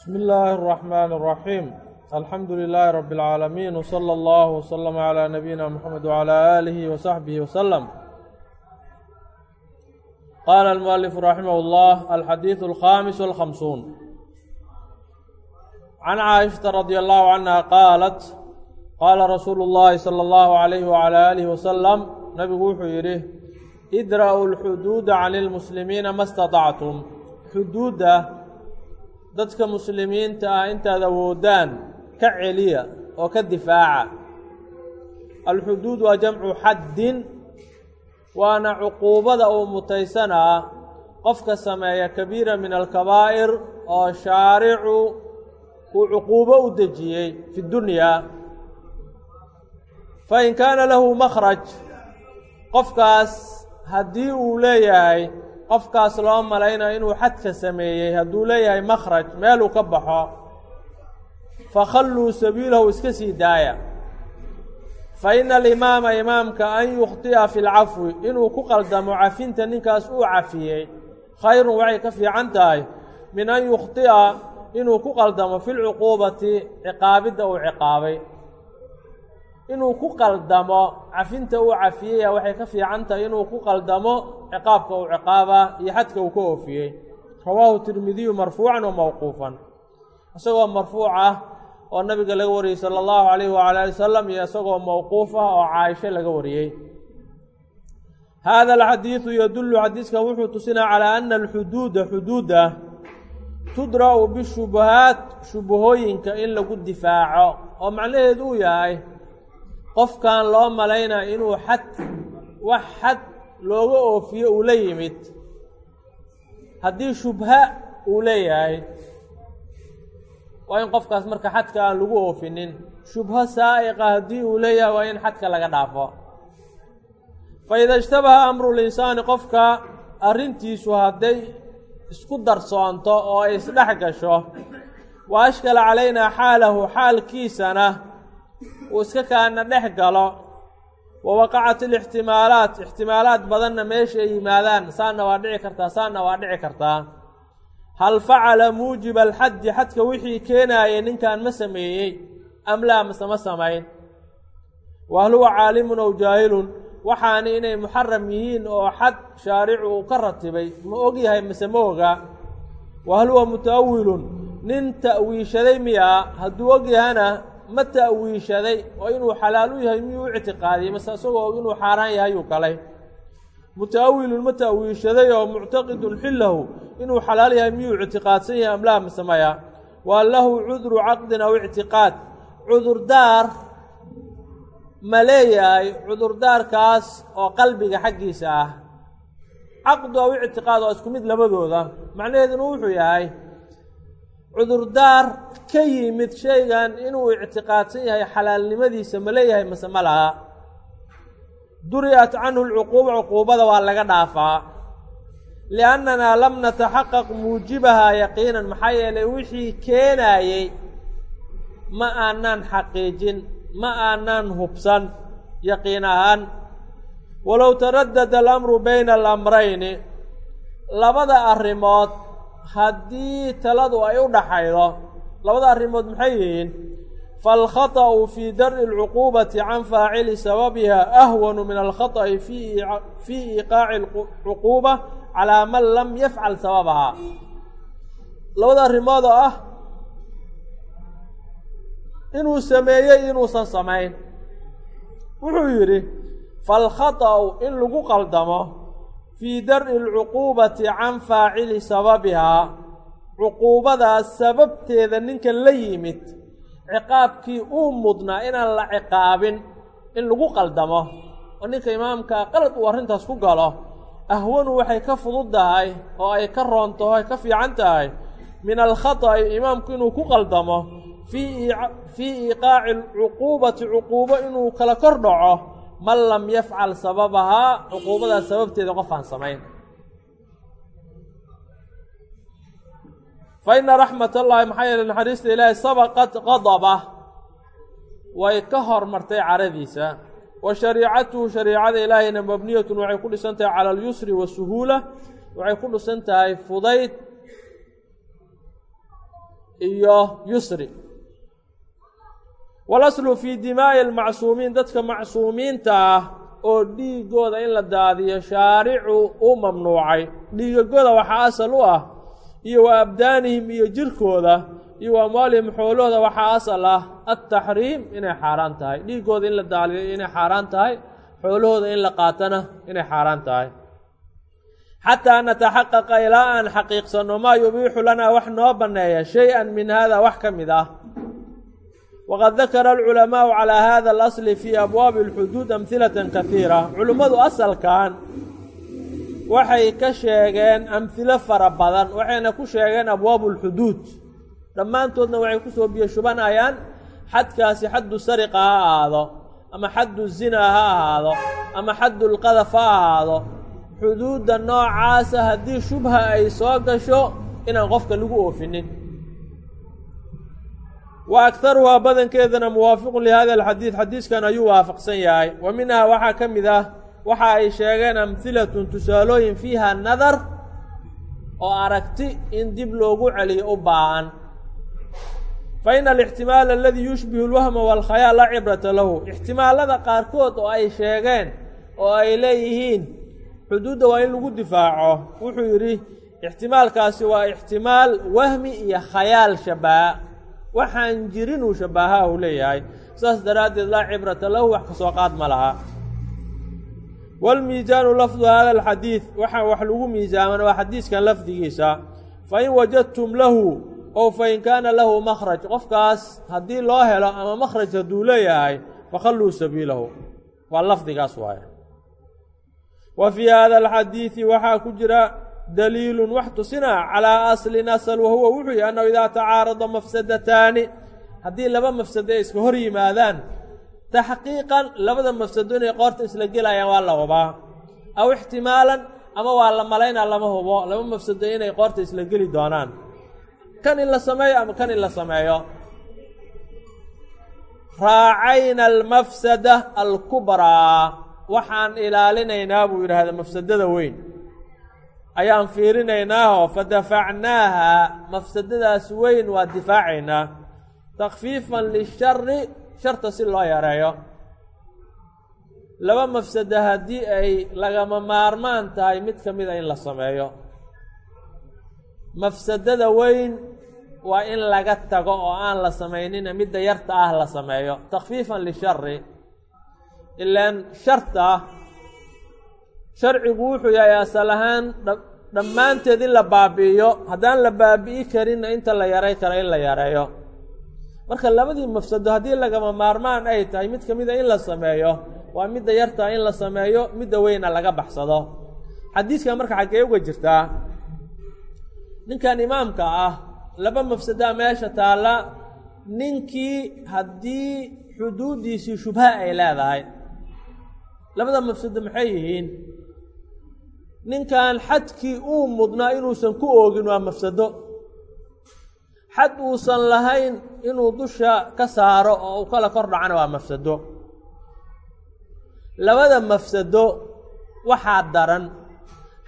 بsم الlh الرحمن الرحيم الحمdu للh رب العاalمين وصلى الله وsلم عlى نبيinا محمد وعlى آله وصحبه وسلم qال المؤلف رحimه الله الxadيiث الخامس والخمسون عن cائشhaة رضي الله عنها qاaلت qاla رsuuل الlahi صلى الله عليه وعlى آله وسلم nabigu wuxuu yidhi idra'u الxduuda عن الmuslimiina ma اstaطactum xuduudda dadka muslimiinta ah intaad awoodaan ka celiya oo ka difaaca. Alxuduud waa jamcu xaddin waana cuquubada uu mutaysanaa qofka sameeya kabiira min alkabaa'ir oo shaaricu uu cuquubo u dejiyey fi dunyaa fain kaana lahu makhraj qofkaas haddii uu leeyahay qofkaas loo malaynayo inuu xadka sameeyey hadduu leeyahay makhraj meeluu ka baxo fakhalluu sabiilahu iska sii daaya. Fa ina alimaama imaamka an yukhti'a fi lcafwi inuu ku qaldamo cafinta ninkaas uu cafiyey. Khayrun waxay ka fiican tahay min an yukhti'a inuu ku qaldamo fi lcuquubati ciqaabidda uu ciqaabay inuu ku qaldamo cafinta uu cafiyaya waxay ka fiican tahay inuu ku qaldamo ciqaabka uu ciqaabaa iyo xadka uu ka oofiyey. Rawaahu tirmidiyu marfuucan wa mawquufan. Isagoo marfuuc ah oo nabiga laga wariyey sala allahu calayhi wacala ali wasalam iyo isagoo mowquuf ah oo caaisho laga wariyey. Hada alxadiidu yadullu xadiiskan wuxuu tusinaa calaa ana alxuduuda xuduuda tudra'u bishubahaat shubahooyinka in lagu difaaco oo macnaheedu uu yahay qofkan loo malaynaya inuu xad wax xad looga oofiyo uu la yimid. Haddii shubha uu leeyahay waa in qofkaas marka xadka aan lagu oofinin. Shubho saa'iqa haddii uu leeyahay waa in xadka laga dhaafo. Fa ida ishtabaha amru linsaani qofka arrintiisu hadday isku darsoonto oo ay isdhex gasho wa ashkala calaynaa xaalahu xaalkiisana uu iska kaana dhex galo. Wa waqacat alixtimaalaat ixtimaalaad badanna meesha ay yimaadaan saanna waa dhici kartaa saanna waa dhici kartaa. Hal facala muujiba alxaddi xadka wixii keenaayay ninkan ma sameeyey am laa mase ma samayn. Wa huwa caalimun ow jaahilun waxaana inay muxaram yihiin oo xad shaaricu uu ka ratibay ma og yahay mase ma oga. Wa huwa muta'awilun nin ta'wiishaday miyaa hadduu og yahana ma ta'wiishaday oo inuu xalaal u yahay miyuu u ictiqaadiyey? Mase isagoo inuu xaaraan yahay yuu galay. Muta'awilun ma ta'wiishaday oo muctaqidun xillahu inuu xalaal yahay miyuu ictiqaadsan yahay amlaa mase maya? Waa lahu cudru caqdin aw ictiqaad. Cudurdaar ma leeyahay cudurdaarkaas oo qalbiga xaggiisa ah. Caqdu aw ictiqaad waa isku mid labadooda. Macnaheeduna wuxuu yahay cudurdaar ka yimid shaygan inuu ictiqaadsan yahay xalaalnimadiisa ma leeyahay mase ma laha. Duri'at canhu lcuquuba cuquubada waa laga dhaafaa. Liannanaa lam nataxaqaq muujibahaa yaqiinan maxaa yeelay wixii keenaayey ma aanaan xaqiijin ma aanaan hubsan yaqiin ahaan. Walow taradada alamru bayna alamrayni labada arrimood haddii taladu ay u dhaxaydo labada arrimood maxay yihiin faalkhaطأu fii dar'i اlcuquubati can faacili sababiha ahwanu min alkhaطأi fii iiqaaci اlcuquuba calaa man lam yafcal sababahaa labada arrimood oo ah inuu sameeyey inuusan samayn wuxuu yidhi faalkhaطأu in lagu qaldamo fii dar'i alcuquubati can faacili sababihaa cuquubadaas sababteeda ninka la yimid ciqaabkii uu mudnaa inaan la ciqaabin in lagu qaldamo. Oo ninka imaamka qalad uu arrintaas ku galo ahwanu waxay ka fudud tahay oo ay ka roontaho ay ka fiican tahay min alkhata'i imaamku inuu ku qaldamo fii iiqaaci alcuquubati cuquubo inuu kala kor dhaco man lam yafcal sababahaa cuquubadaas sababteeda qof aan samayn fa ina raxmat allahi maxaa yeele naxariista ilaahi sabaqat qadaba way ka hormartay caradiisa. Wa shariicatuhu shariicada ilaahayna mabniyatun waxay ku dhisan tahay cala alyusri wasuhuula waxay ku dhisan tahay fudayd iyo yusri. Walaslu fii dimaa'i almacsuumiin dadka macsuumiinta ah oo dhiigooda in la daadiyo shaaricu u mamnuucay. Dhiigagooda waxaa asal u ah iyo wa abdaanihim iyo jirkooda iyo wa amwaalihim xoolahooda waxaa asal ah altaxriim inay xaaraan tahay. Dhiigooda in la daadiyo inay xaaraan tahay. Xoolahooda in la qaatana inay xaaraan tahay. Xataa nataxaqaqa ilaa aan xaqiiqsanno maa yubiixu lanaa wax noo banneeya shay-an min hada wax ka mid ah. Waqad dakara alculamaau calaa hada alasli fii abwaabi alxuduud amhilatan kahiira culimmadu asalkan waxay ka sheegeen amhilo fara badan waxayna ku sheegeen abwaabu alxuduud dhammaantoodna waxay ku soo biyo shubanayaan xadkaasi xaddu sariqa ha ahaado ama xaddu zinaa ha ahaado ama xaddu lqadaf ha ahaado. Xuduudda noocaasa haddii shubha ay soo gasho inaan qofka lagu oofinin. Wa akharuhaa badankeedana muwaafiqun lihada alxadiid xadiiskan ayuu waafaqsan yahay. Wa minhaa waxaa ka mid ah waxa ay sheegeen amhilatun tusaalooyin fiiha nadar oo aragti in dib loogu celiyo u baahan fa ina alixtimaala aladii yushbihu lwahma waalkhayaal laa cibrata lahu. Ixtimaalada qaarkood oo ay sheegeen oo ay leeyihiin xuduudda waa in lagu difaaco. Wuxuu yidhi ixtimaalkaasi waa ixtimaal wahmi iyo khayaal shabaha waxaan jirin uu shabaha uu leeyahay. Saas daraaddeed laa cibrata lahu wax ka soo qaad ma laha waalmiisaanu lafdu hada alxadiid waxaa wax lagu miisaaman waa xadiiskan lafdigiisa fa in wajadtum lahu ow fa in kaana lahu makhraj qofkaas haddii loo helo ama makhraj hadduu leeyahay fakhalluu sabiilahu waa lafdigaas waaye wa fii hada alxadiidi waxaa ku jira daliilun wax tusina calaa aslin asal wahuwa wuxuu yihi annahu idaa tacaarada mafsadataani haddii laba mafsado ay iska hor yimaadaan taxqiiqan labada mafsado inay qoorta isla gelayaan waa la hubaa aw ixtimaalan ama waa la malaynaa lama hubo laba mafsado inay qoorta isla geli doonaan kan in la sameeyo ama kan in la sameeyo raacayna almafsada alkubraa waxaan ilaalinaynaa buu yidhaahda mafsadada weyn ayaan fiirinaynaahoo fadafacnaaha mafsadadaas weyn waa difaacaynaa takfiifan lishari sharta si loo yareeyo. Laba mafsado haddii ay lagama maarmaan tahay mid ka mida in la sameeyo. Mafsadada weyn waa in laga tago oo aan la samaynina midda yarta ah la sameeyo. Takfiifan lishari ilaan sharta sharcigu wuxuu yahay asal ahaan dhammaanteed in la baabi'iyo. Haddaan la baabi'i karinna inta la yaray karo in la yareeyo marka labadii mafsado haddii lagama maarmaan ay tahay mid ka mida in la sameeyo waa midda yartaa in la sameeyo midda weyna laga baxsado. Xadiiskan marka xaggee uga jirtaa ninkan imaamka ah laba mafsadaa meesha taalla ninkii haddii xuduuddiisii shubha ay leedahay. Labada mafsado maxay yihiin? Ninkan xadkii uu mudnaa inuusan ku oogin waa mafsado xad uusan lahayn inuu dusha ka saaro oo uu kala kor dhacana waa mafsado. Labada mafsado waxaa daran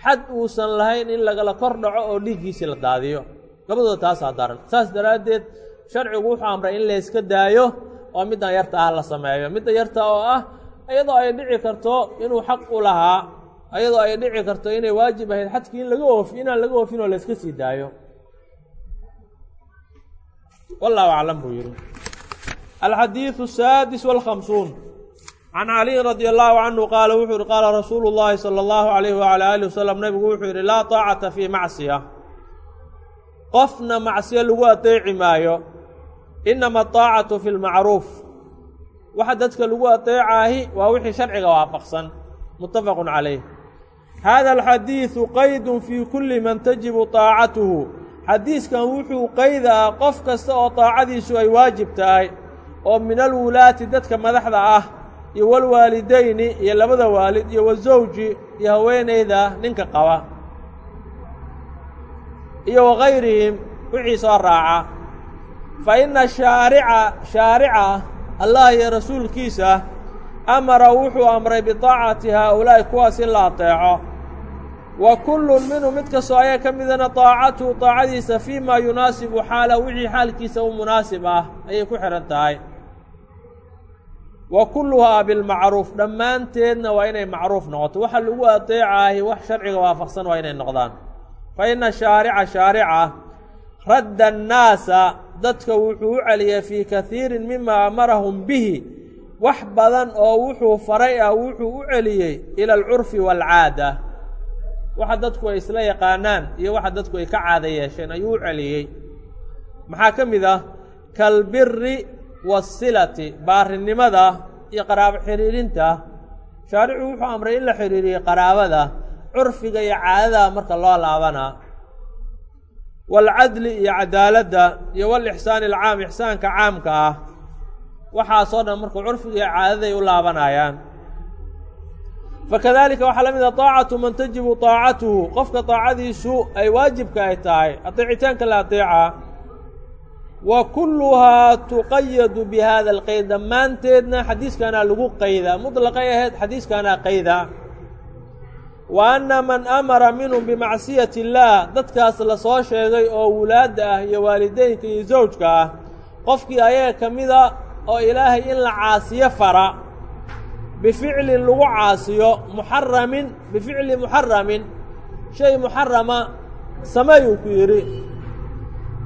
xad uusan lahayn in lagala kor dhaco oo dhiiggiisii la daadiyo. Labadooda taasaa daran. Saas daraaddeed sharcigu wuxuu amray in layska daayo oo middan yarta ah la sameeyo. Midda yarta oo ah iyadoo ay dhici karto inuu xaq u lahaa iyadoo ay dhici karto inay waajib ahayd xadkii in laga oofi inaan laga oofin oo layska sii daayo wallahu aclam buu yihi alxadiidu asaadis walkhamsuun. Can caliyin radi allahu canhu qaala wuxuu yihi qaala rasuulu llahi sala allahu alayhi wala alih wasalam nabigu wuxuu yihi laa taacata fii macsiya qofna macsiyo lagu adeeci maayo inama ataacatu fi lmacruuf waxa dadka lagu adeecaahi waa wixii sharciga waafaqsan. Muttafaqun calayh hada alxadiidu qaydun fii kulli man tajibu taacatuhu xadiiskan wuxuu qaydaa qof kasta oo taacadiisu ay waajib tahay oo min alwulaati dadka madaxda ah iyo walwaalidayni iyo labada waalid iyo wasawji iyo haweenayda ninka qaba iyo wagayrihim wixii soo raaca. Fa inna shaarica shaarica allah iyo rasuulkiisa amara wuxuu amray bitaacati haaulaa'i kuwaas in la ateeco wa kullun minhu mid kastoo ayaa ka midana daacatuhu daacadiisa fii maa yunaasibu xaala wixii xaalkiisa u munaasib ah ayay ku xihan tahay. Wa kulluhaa bilmacruuf dhammaanteedna waa inay macruuf noqoto. Waxa lagu adeecaahi wax sharciga waafaqsan waa inay noqdaan. Fa ina shaarica shaarica radda annaasa dadka wuxuu u celiyay fii kahiirin mima amarahum bihi wax badan oo wuxuu faray ah wuxuu u celiyey ila alcurfi waalcaada waxa dadku ay isla yaqaanaan iyo waxa dadku ay ka caada yeesheen ayuu u celiyey. Maxaa ka mid ah? Kalbiri waasilati baarinimada iyo qaraabo xiriirinta. Shaaricu wuxuu amray in la xiriiriyey qaraabada curfiga iyo caadada marka loo laabanaa waalcadli iyo cadaaladda iyo walixsaani alcaam ixsaanka caamka ah. Waxaasoo dhan marka curfiga iyo caadaday u laabanayaan fakadalika waxaa la mid a daacatu man tajibu daacatuhu qofka daacadiisu ay waajibka ay tahay adeecitaanka la adeecaa wa kulluhaa tuqayadu bi hada alqeyd dhammaanteedna xadiiskaanaa lagu qaydaa mutlaqay ahayd xadiiskaanaa qayda wa anna man amara minhum bimacsiyati illaah dadkaas la soo sheegay oo wulaadda ah iyo waalideynka iyo zawjka ah qofkii ayaga ka mida oo ilaahay in la caasiyo fara bificlin lagu caasiyo muxaramin bificli muxaramin shay muxarama sameeyuu ku yidhi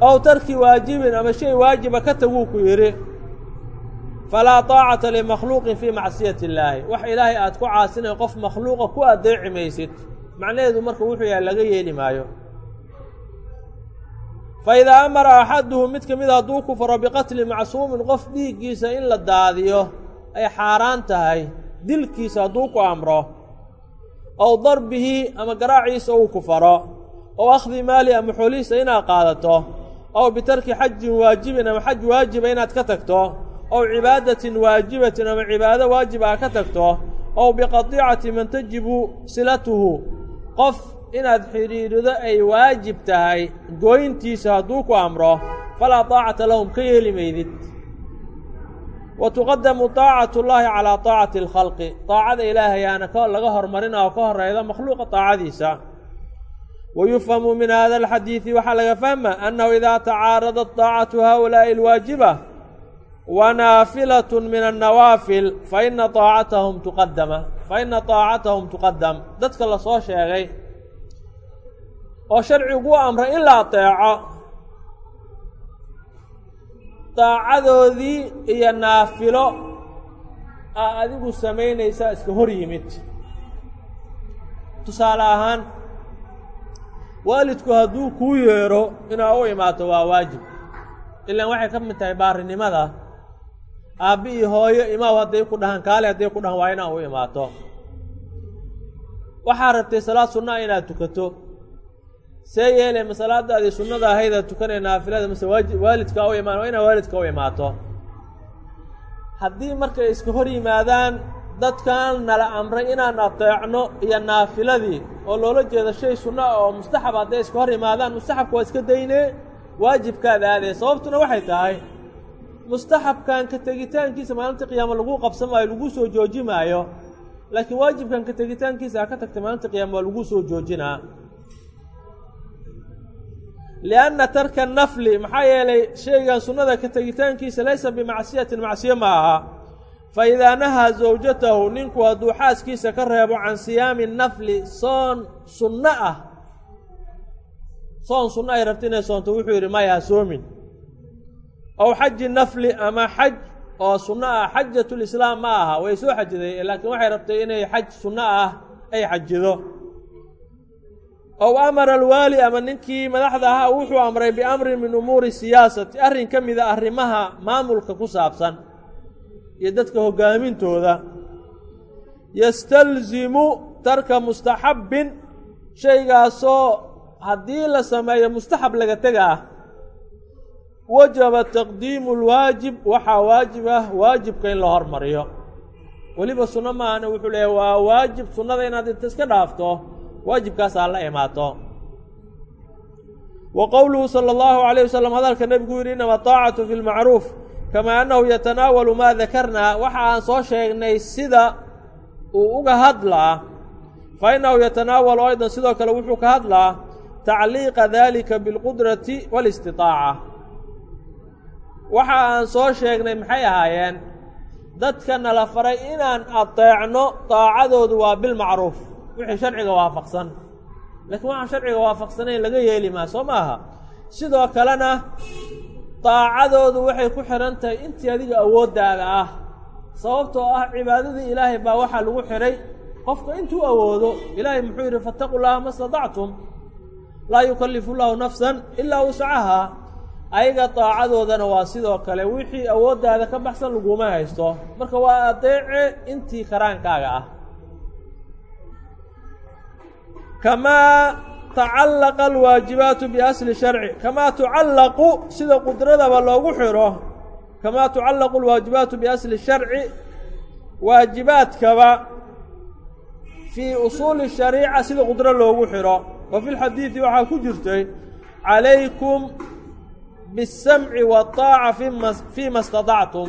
ow tarki waajibin ama shay waajiba ka taguu ku yidhi falaa taacata limakhluuqin fii macsiyati illaahi wax ilaahay aad ku caasinayo qof makhluuqa ku adeeci maysid macnaheedu marka wuxuu yahay laga yeeli maayo fa idaa amara axaduhu mid ka mid hadduu ku faro biqatli macsuumin qof dhiiggiisa in la daadiyo ay xaaraan tahay dilkiisa hadduu ku amro ow darbihi ama garaaciisa uu ku faro ow akhdi maali ama xoolihiisa inaad qaadato ow bitarki xajin waajibin ama xaj waajiba inaad ka tagto ow cibaadatin waajibatin ama cibaado waajib aa ka tagto ow biqadiicati man tajibu silatuhu qof inaad xidhiidhido ay waajib tahay gooyntiisa hadduu ku amro falaa taacata lahum ka yeeli maydid wa tuqadamu taacatu llaahi calaa taacati alkhalqi taacada ilaahayaana laga hormarina oo ka horeyda makhluuqa taacadiisa. Wa min hada alxadiidi waxaa laga fahma annahu idaa tacaaradat taacatu haulaa'i alwaajiba wa naafilatun min annawaafil fa ina taacatahum tuqadama fa ina taacatahum tuqadam dadka la soo sheegay oo sharcigu amray in la ateeco daacadoodii iyo naafilo aa adigu samaynaysaa iska hor yimid. Tusaale ahaan waalidku hadduu kuu yeedho inaa u imaato waa waajib. Ilaan waxay ka mid tahay baarinimada aabbi iyo hooyo imaaw hadday ku dhahaan kaale hadday ku dhahaan waa inaa u imaato. Waxaa rabtay salaad sunnaa inaad tukato see yeele ma salaadaadii sunnada ahayda tukanee naafilada mase waaji waalidkaa u imaan waa inaa waalidka u imaato. Haddii markay iska hor yimaadaan dadkan nala amray inaan ateecno iyo naafiladii oo loola jeedo shay sunno oo mustaxab hadday iska hor yimaadaan mustaxabka waa iska daynee? Waajibkaad aadee sababtuna waxay tahay mustaxabkan ka tegitaankiisa maalinta qiyaamo lagu qabsamaayo lagu soo joojimaayo laakiin waajibkan ka tegitaankiisa ha ka tagtay maalinta qiyaama waa lagu soo joojinaa lianna tarka nafli maxaa yeelay shaygan sunnada ka tegitaankiisa laysa bimacsiyatin macsiyo ma aha. fa idaa nahaa zawjatahu ninku hadduu xaaskiisa ka reebo can siyaami nafli soon sunno ah. soon sunno ay rabta inay soonto wuxuu yidhi maya soomin. ow xaji nafli ama xaj oo sunno ah xajatulislaam ma aha. way soo xajiday laakiin waxay rabtay inay xaj sunno ah ay xajido ow amara alwaali ama ninkii madaxda ahaa wuxuu amray biamrin min umuuri siyaasati arrin ka mida arrimaha maamulka ku saabsan iyo dadka hoggaamintooda yastalzimu tarka mustaxabbin shaygaasoo haddii la sameeyo mustaxab laga tega ah wajaba taqdiimu lwaajib waxaa waajib ah waajibka in la hormariyo weliba sunno maahana wuxuu leeyahy waa waajib sunnada inaad inta iska dhaafto waajibkaas aa la imaato. Wa qowluhu sala allahu alayh wasalam hadalka nebigu yidhi inama taacatu fi lmacruuf kamaa annahu yatanaawalu maa dakarnaa waxa aan soo sheegnay sida uu uga hadlaa fa innahu yatanaawalu aydan sidoo kale wuxuu ka hadlaa tacliiqa dalika bilqudrati wاlistitaaca waxa aan soo sheegnay maxay ahaayeen? Dadka nala faray inaan adeecno daacadoodu waa bilmacruuf wixii sharciga waafaqsan. Laakiin waxaan sharciga waafaqsanayn laga yeeli maa soo maaha? Sidoo kalena daacadoodu waxay ku xihan tahay intii adiga awooddaada ah. Sababtoo ah cibaadadii ilaahay baa waxaa lagu xidhay qofka intuu awoodo ilaahay muxuu yidhi fattaqu llaha ma stadactum laa yukallifu llahu nafsan ilaa wuscahaa ayaga daacadoodana waa sidoo kale wixii awooddaada ka baxsan laguma haysto. Marka waa adeece intii karaankaaga ah kamaa tacallaqa alwaajibaatu biasli sharci kamaa tucallaqu sida qudradaba loogu xidho kamaa tucallaqu alwaajibaatu biasli sharci waajibaadkaba fii usuuli shariica sida qudro loogu xidho wa fi lxadiidi waxaa ku jirtay calaykum biاsamci waالطaaca fima fiima اstadactum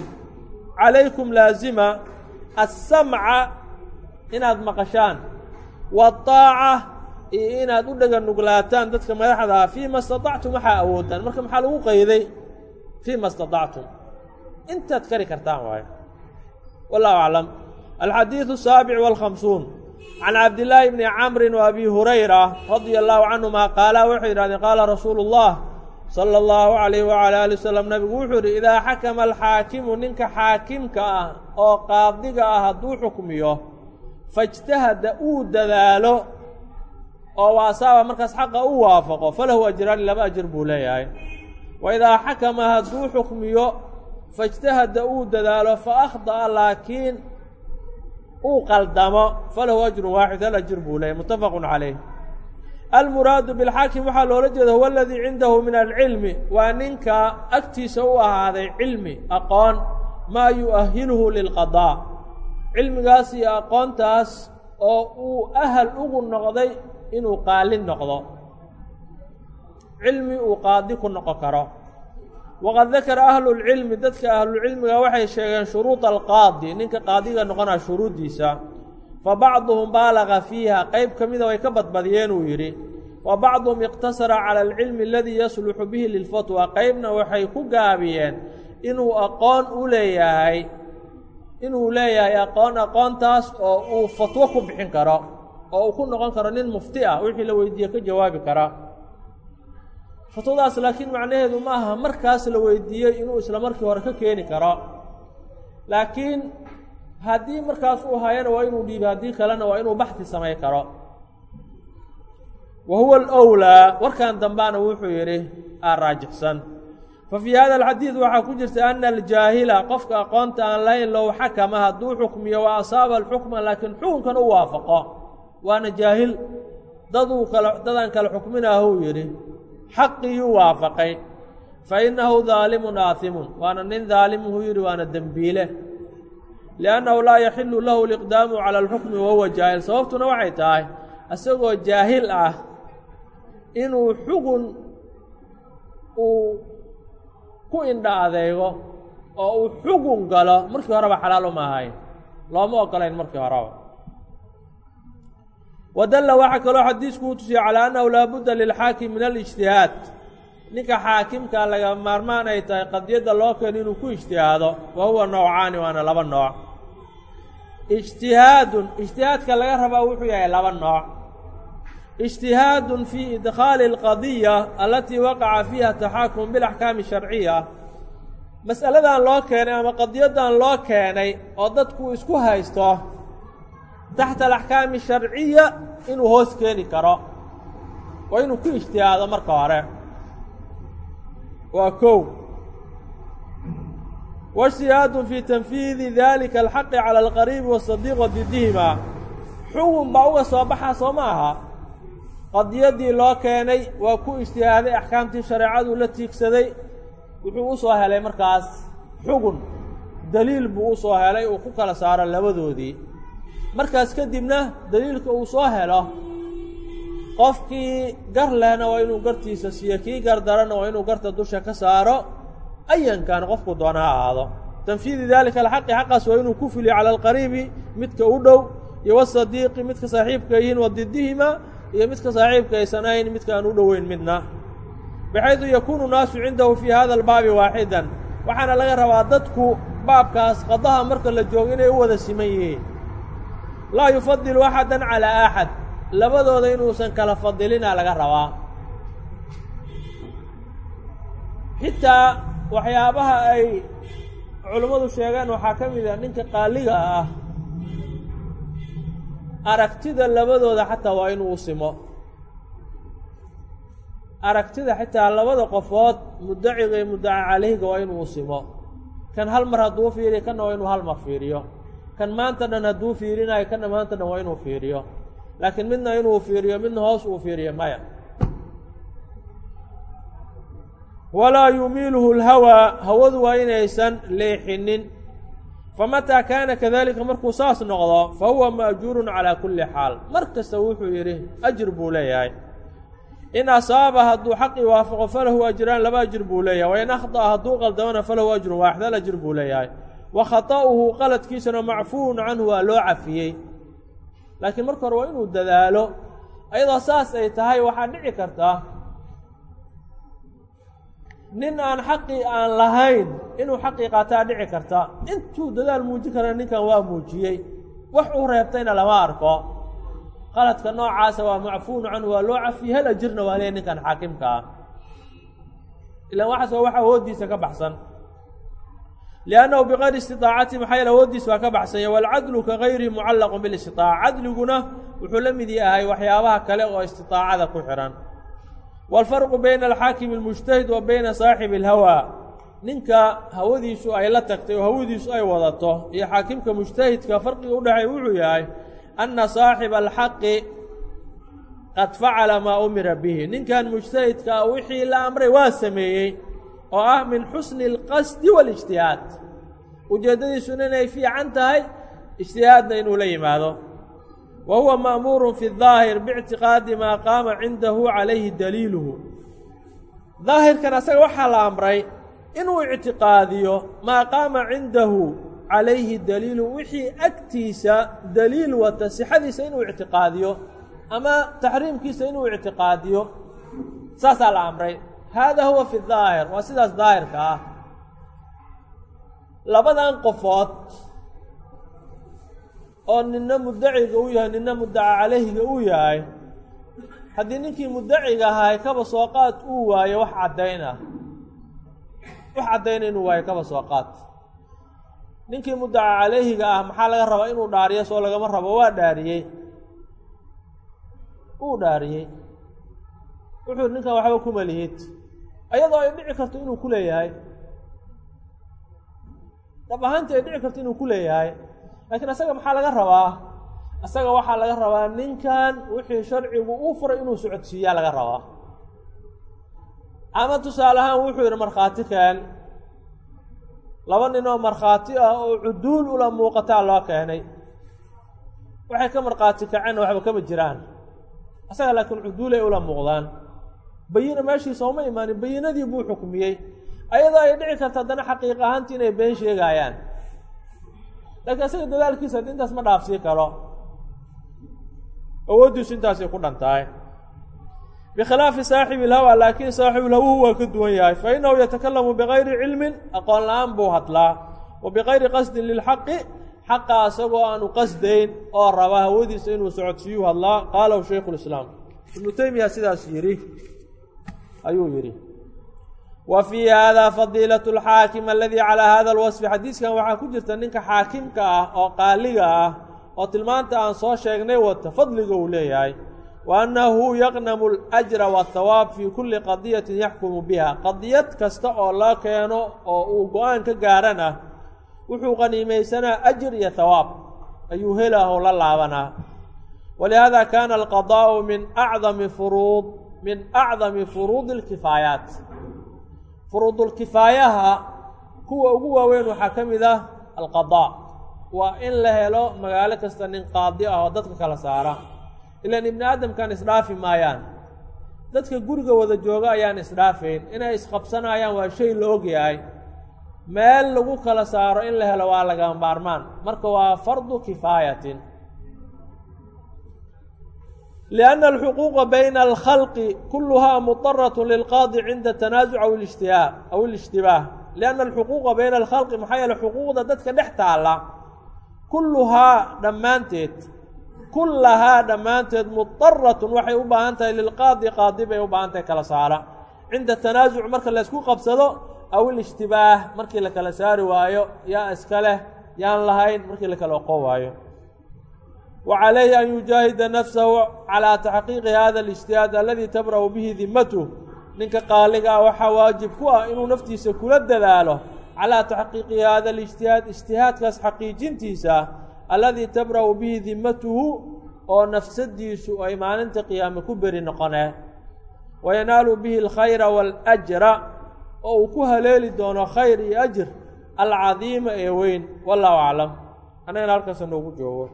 calaykum laazima aلsamca inaad maqashaan waالطaaca iyo inaad u dhaga nuglaataan dadka madaxdaha ah, fii ma istaactum waxaa awooddaan. Marka maxaa lagu qayday fii ma istaactum intaad kari kartaan waay wallahu aclam. Alxadiidu asaabic walhamsuun can cabd cabdillaahi bni camrin wa abi hurayra radia allahu canhumaa qaalaa waxay yidhahdeen qaala rasuulu llah sala allahu calayh wacala ali wasalam nabigu wuxuu yidhi idaa xakama alxaakimu ninka xaakimka ah oo qaadiga ah hadduu xukmiyo fajtahada uu dadaalo oo waasaaba markaas xaqa u waafaqo falahu ajraani laba ajir buu leeyahay. Wa idaa xakama hadduu xukmiyo fajtahada uu dadaalo fa akhda'a laakiin uu qaldamo falahu ajrun waaxid hal ajir buu leeyahy muttafaqun calayh. Almuraadu bilxaakim waxaa loola jeeda huwa aladii cindahu min alcilmi waa ninka agtiisa u ahaaday cilmi aqoon maa yu'ahiluhu lilqadaa. Cilmigaas iyo aqoontaas oo uu ahal ugu noqday inuu qaalin noqdo. Cilmi uu qaadi ku noqon karo. Waqad dakara ahlulcilmi dadka ahlulcilmiga waxay sheegeen shuruuda alqaadi ninka qaadiga noqonaa shuruuddiisa. Fa bacduhum baalaga fiiha qeyb ka mida way ka badbadiyeen uu yidhi. Wa bacduhum iqtasara cala alcilmi aladii yasluxu bihi lilfatwa qeybna waxay ku gaabiyeen inuu aqoon u leeyahay inuu leeyahay aqoon aqoontaas oo uu fatwo ku bixin karo oo uu ku noqon karo nin mufti ah wixii la weydiiye ka jawaabi kara. Fatwadaas laakiin macnaheedu ma aha markaas la weydiiyey inuu isla markii hore ka keeni karo. Laakiin haddii markaas uu hayana waa inuu dhiibo haddii kalena waa inuu baxdi samay karo. Wa huwa alwlaa warkan dambaana wuxuu yidhi aa raajixsan fa fii hada alxadiid waxaa ku jirta ana aljaahila qofka aqoonta aan lahayn low xakama hadduu xukmiyo wa asaaba alxukma laakiin xukunkan u waafaqo waana jaahil. Daduu dadaan kala xukminaahuu yidhi xaqiyuu waafaqay. Fa innahu daalimun aatimun waana nin daalimuhu yidhi waana dembiile liannahu laa yaxilu lahu liqdaamu cala alxukmi wahuwa jaahil. Sababtuna waxay tahay isagoo jaahil ah inuu xugun uu ku indha adeego oo uu xugun galo markii horeba xalaal uma ahayn looma ogolayn markii horeba wadalla waxaa kaloo xadiisku u tusiyey calaa annahu laa budda lilxaakim min alijtihaad. Ninka xaakimka laga maarmaan ay tahay qadiyadda loo keeno inuu ku ijtihaado wa huwa noocaani waana laba nooc. Ijtihaadun ijtihaadka laga rabaa wuxuu yahay laba nooc. Ijtihaadun fii idkhaali alqadiya alatii waqaca fiiha taxaakum bilaxkaami sharciya mas'aladan loo keenay ama qadiyadan loo keenay oo dadku isku haysto taxta alaxkaami sharciya inuu hoos keeni karo waa inuu ku ijtihaado marka hore waa kow waijtihaadun fii tanfiidi dalika alxaqi cala alqariibi waasadiiq wa didihima xugun baa uga soo baxaa soo ma aha qadiyaddii loo keenay waa ku ijtihaaday axkaamtii shareecaduu la tiigsaday wuxuu u soo helay markaas xugun daliil buu u soo helay uu ku kala saaro labadoodii markaas kadibna daliilka uu soo helo qofkii gar lehna waa inuu gartiisa siiyo kii gar darana waa inuu garta dusha ka saaro ayankan qofku doona ha ahaado tanfiidi daalika alxaqi xaqaas waa inuu ku fuliyo cala alqariibi midka u dhow iyo wasadiiqi midka saaxiibka yihiin wa didihima iyo midka saaxiibka aysan ahayn midka aan u dhoweyn midna. Baxaydu yakuunu naasu cindahu fii hada albaabi waaxidan. Waxaana laga rabaa dadku baabkaas qadaha marka la joogo inay u wada siman yihiin laa yufadilu axadan calaa axad. Labadooda inuusan kala fadilina laga rabaa. Xitaa waxyaabaha ay culummadu sheegaan waxaa ka mid a ninka qaaliga ah. Aragtida labadooda xataa waa inuu simo. Aragtida xitaa labada qofood mudaciga iyo mudaca caleyhiga waa inuu simo. Kan hal mar hadduu fiiriyo kanna waa inuu hal mar fiiriyo kan maanta dhan hadduu fiirinayo kanna maanta dhan waa inuu fiiriyo. Laakiin midna inuu fiiriyo midna hoos uu fiiriyo maya. Walaa yumiiluhu lhawaa hawadu waa inaysan leexinin. Famataa kaana kadalika markuu saas noqdo fa huwa maajuurun calaa kulli xaal. Mar kasta wuxuu yidhi ajir buu leeyahay. In asaaba hadduu xaqii waafaqo falahu ajraan laba ajir buu leeyahay. Wain akhطa'a hadduu qaldamana falahu ajrun waaxid hal ajir buu leeyahay wa khata'uhu qaladkiisana macfuun canhu waa loo cafiyey. Laakiin marka hore waa inuu dadaalo ayadoo saas ay tahay waxaa dhici karta nin aan xaqii aan lahayn inuu xaqii qaataa dhici karta. Intuu dadaal muujin kara ninkan waa muujiyey. Wax uu reebtayna lama arko. Qaladka noocaasa waa macfuunu canhu waa loo cafiyey hal ajirna waa leey ninkan xaakimka ah. Ilaan waxaas waa wax awooddiisa ka baxsan liannahu bikayri istidaacati maxaa yeele awooddiisa waa ka baxsanya waalcadlu ka gayrihi mucallaqun bilistidaaca cadliguna wuxuu la mid yahay waxyaabaha kale oo istidaacada ku xihan waalfarqu bayna alxaakimi almujtahid wa bayna saaxibi alhawaa ninka hawadiisu ay la tagtay oo hawadiisu ay wadato iyo xaakimka mujtahidka farqiga u dhexeey wuxuu yahay anna saaxiba alxaqi qad facala maa umira bihi ninkan mujtahidkaa wixii la amray waa sameeyey oo ah min xusni alqasdi waalijtihaad ujeeddadiisuna inay fiican tahay ijtihaadna inuu la yimaado. Wa huwa ma'muurun fi daahir biictiqaadi maa qaama cindahu calayhi daliiluhu. Daahirkan asaga waxaa la amray inuu ictiqaadiyo maa qaama cindahu calayhi daliiluhu wixii agtiisa daliil wata sixadiisa inuu ictiqaadiyo ama taxriimkiisa inuu ictiqaadiyo. Saasaa la amray hada huwa fi daahir waa sidaas daahirka ah labadan qofood oo nina mudaciga uu yahay nina mudaca calayhiga uu yahay haddii ninkii mudaciga ahay kaba soo qaad uu waayo wax caddayn ah wax caddayna inuu waayo kaba soo qaad ninkii mudaca calayhiga ah maxaa laga rabaa inuu dhaariyo soo lagama rabo waa dhaariyey uu dhaariyey wuxuu ninkan waxba kuma lihid ayadoo ay dhici karto inuu ku leeyahay. Dhab ahaantii ay dhici karto inuu ku leeyahay. Laakiin asaga maxaa laga rabaa? Asaga waxaa laga rabaa ninkan wixii sharcigu uu furay inuu socodsiiyaa laga rabaa. Ama tusaale ahaan wuxuu yidhi markhaati keen. Laba nin oo markhaati ah oo cuduul ula muuqataa loo keenay. Waxay ka markhaati kaceenna waxba kama jiraan. Asaga laakiin cuduulay ula muuqdaan bayina meeshiisa uma imaanin bayinadii buu xukmiyey. Ayadoo ay dhici karta haddana xaqiiq ahaantii inay been sheegaayaan laakiin asaga dadaalkiisa intaas ma dhaafsii karo. Awooddiisu intaasay ku dhan tahay. Bikhilaafi saaxibi ilhawa laakiin saaxibulhawuhu waa ka duwan yahay. Fa innahu yatakalamu bigayri cilmin aqoon la'aan buu hadlaa. Wa bigayri qasdin lilxaqi xaqa asagoo aanu qasdayn oo raba hawadiisa inuu socodsiiyuu hadlaa. Qaalahu shaykhu lislaam ibnu teymiya sidaas yidhi ayuu yidhi. Wa fii hada fadiilat alxaakim aladii calaa hada alwasfi xadiiskan waxaa ku jirta ninka xaakimka ah oo qaaliga ah oo tilmaanta aan soo sheegnay wata fadliga uu leeyahay wa annahu yaqnamu alajra waathawaab fii kulli qadiyatin yaxkumu biha. Qadiyad kasta oo loo keeno oo uu go'aan ka gaarana wuxuu qaniimaysanaa ajir iyo thawaab. Ayuu helaah la laabanaa. Walihaada kaana alqadaa'u min acdami furuud min acdami furuudi alkifaayaat furuudulkifaayaha kuwa ugu waaweyn waxaa ka mid ah alqadaa waa in la helo magaalo kasta nin qaadi ah oo dadka kala saara ilaan ibni aadamkan isdhaafi maayaan dadka guriga wada jooga ayaan isdhaafayn inay isqabsanayaan waa shay la ogyahay meel lagu kala saaro in la helo waa lagama maarmaan marka waa fardu kifaayatin lianna alxuquuqa bayna alkhalqi kuluhaa muطaraة lilqaadi cinda tanaasuc aw اlاjtihaa aw اlاjtibaah lianna alxuquuqa bayna alkhalqi maxaa yeele xuquuqda dadka dhex taalla kulluhaa dhammaanteed kullahaa dhammaanteed mudaratun waxay u baahan tahay lilqaadi qaadi bay u baahan tahay kala saara cinda tanaasuc marka laysku qabsado aw ilijtibaah markii la kala saari waayo yaa iska leh yaan lahayn markii la kala oqon waayo wa calayhi an yujaahida nafsahu calaa taxqiiqi hada اlijtihaad aladii tabra'u bihi dimatuh ninka qaaliga ah waxaa waajib ku ah inuu naftiisa kula dadaalo calaa taxqiiqi hada اlijtihaad ijtihaadkaas xaqiijintiisa alladii tabra'u bihi dimatuhu oo nafsadiisu ay maalinta qiyaame ku beri noqoneen wayanaalu bihi alkhayra waاlajra oo uu ku haleeli doono khayr iyo ajr alcadiima ee weyn wallahu aclam annagana halkaasa noogu joogo